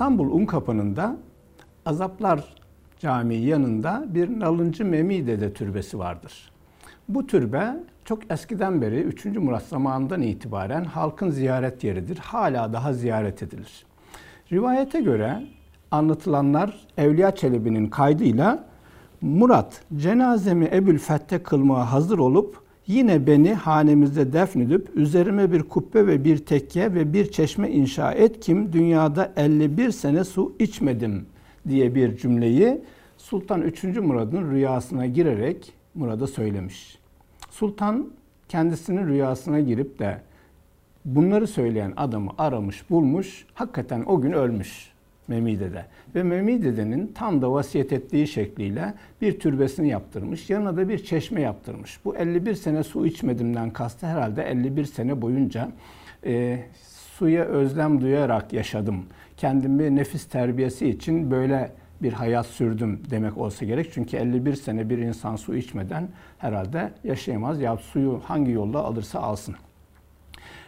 İstanbul Unkapanı'nda Azaplar Camii yanında bir Nalıncı Memi Dede türbesi vardır. Bu türbe çok eskiden beri 3. Murat zamanından itibaren halkın ziyaret yeridir. Hala daha ziyaret edilir. Rivayete göre anlatılanlar Evliya Çelebi'nin kaydıyla Murat cenazemi Ebül Fette kılmaya hazır olup yine beni hanemizde defnedip üzerime bir kubbe ve bir tekke ve bir çeşme inşa et kim dünyada 51 sene su içmedim diye bir cümleyi Sultan 3. Murad'ın rüyasına girerek Murad'a söylemiş. Sultan kendisinin rüyasına girip de bunları söyleyen adamı aramış, bulmuş, hakikaten o gün ölmüş Memide'de. Ve Memide'nin tam da vasiyet ettiği şekliyle bir türbesini yaptırmış. Yanına da bir çeşme yaptırmış. Bu 51 sene su içmedimden kastı herhalde 51 sene boyunca e, suya özlem duyarak yaşadım. Kendimi nefis terbiyesi için böyle bir hayat sürdüm demek olsa gerek. Çünkü 51 sene bir insan su içmeden herhalde yaşayamaz. Ya suyu hangi yolla alırsa alsın.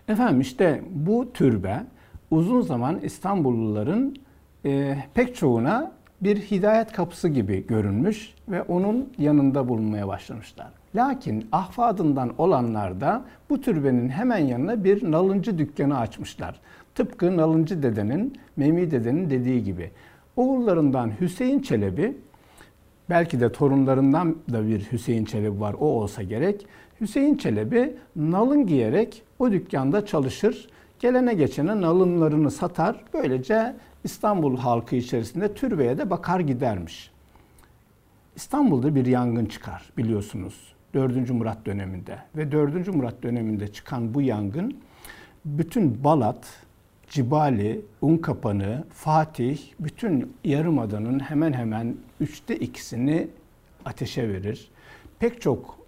Efendim işte bu türbe uzun zaman İstanbulluların e, pek çoğuna bir hidayet kapısı gibi görünmüş ve onun yanında bulunmaya başlamışlar. Lakin ahfadından olanlar da bu türbenin hemen yanına bir nalıncı dükkanı açmışlar. Tıpkı nalıncı dedenin, Memi dedenin dediği gibi. Oğullarından Hüseyin Çelebi, belki de torunlarından da bir Hüseyin Çelebi var, o olsa gerek. Hüseyin Çelebi nalın giyerek o dükkanda çalışır. Gelene geçene nalınlarını satar. Böylece İstanbul halkı içerisinde türbeye de bakar gidermiş. İstanbul'da bir yangın çıkar biliyorsunuz 4. Murat döneminde ve 4. Murat döneminde çıkan bu yangın bütün Balat, Cibali, Unkapanı, Fatih, bütün Yarımada'nın hemen hemen üçte ikisini ateşe verir. Pek çok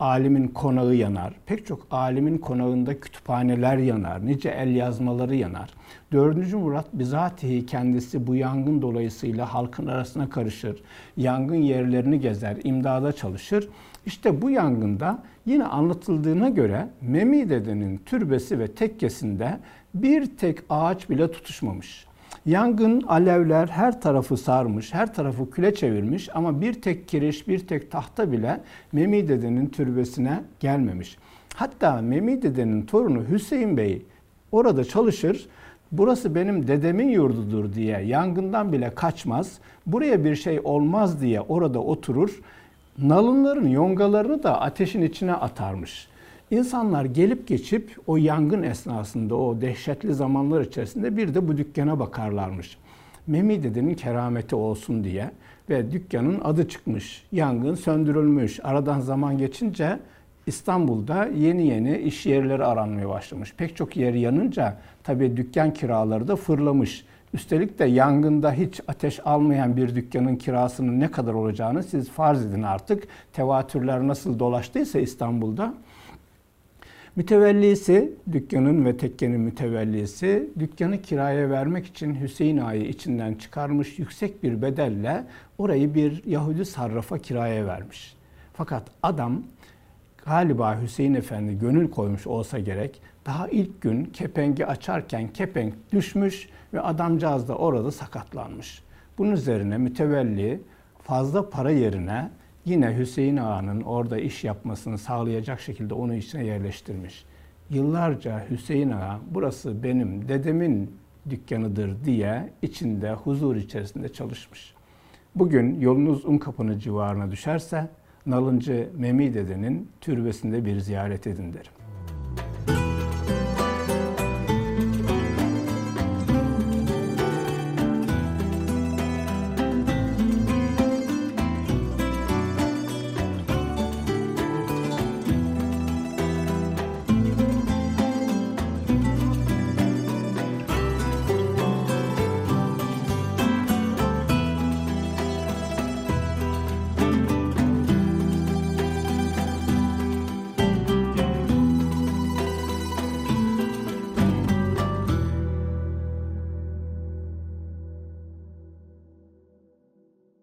alimin konağı yanar. Pek çok alimin konağında kütüphaneler yanar. Nice el yazmaları yanar. Dördüncü Murat bizatihi kendisi bu yangın dolayısıyla halkın arasına karışır. Yangın yerlerini gezer, imdada çalışır. İşte bu yangında yine anlatıldığına göre Memi dedenin türbesi ve tekkesinde bir tek ağaç bile tutuşmamış. Yangın, alevler her tarafı sarmış, her tarafı küle çevirmiş ama bir tek kiriş, bir tek tahta bile Memi dedenin türbesine gelmemiş. Hatta Memi dedenin torunu Hüseyin Bey orada çalışır. Burası benim dedemin yurdudur diye yangından bile kaçmaz. Buraya bir şey olmaz diye orada oturur. Nalınların yongalarını da ateşin içine atarmış. İnsanlar gelip geçip o yangın esnasında, o dehşetli zamanlar içerisinde bir de bu dükkana bakarlarmış. Memi dedenin kerameti olsun diye ve dükkanın adı çıkmış. Yangın söndürülmüş. Aradan zaman geçince İstanbul'da yeni yeni iş yerleri aranmaya başlamış. Pek çok yer yanınca tabii dükkan kiraları da fırlamış. Üstelik de yangında hiç ateş almayan bir dükkanın kirasının ne kadar olacağını siz farz edin artık. Tevatürler nasıl dolaştıysa İstanbul'da Mütevellisi, dükkanın ve tekkenin mütevellisi, dükkanı kiraya vermek için Hüseyin Ağa'yı içinden çıkarmış yüksek bir bedelle orayı bir Yahudi sarrafa kiraya vermiş. Fakat adam galiba Hüseyin Efendi gönül koymuş olsa gerek daha ilk gün kepengi açarken kepenk düşmüş ve adamcağız da orada sakatlanmış. Bunun üzerine mütevelli fazla para yerine yine Hüseyin Ağa'nın orada iş yapmasını sağlayacak şekilde onu içine yerleştirmiş. Yıllarca Hüseyin Ağa burası benim dedemin dükkanıdır diye içinde huzur içerisinde çalışmış. Bugün yolunuz Unkapı'nın civarına düşerse Nalıncı Memi dedenin türbesinde bir ziyaret edin derim.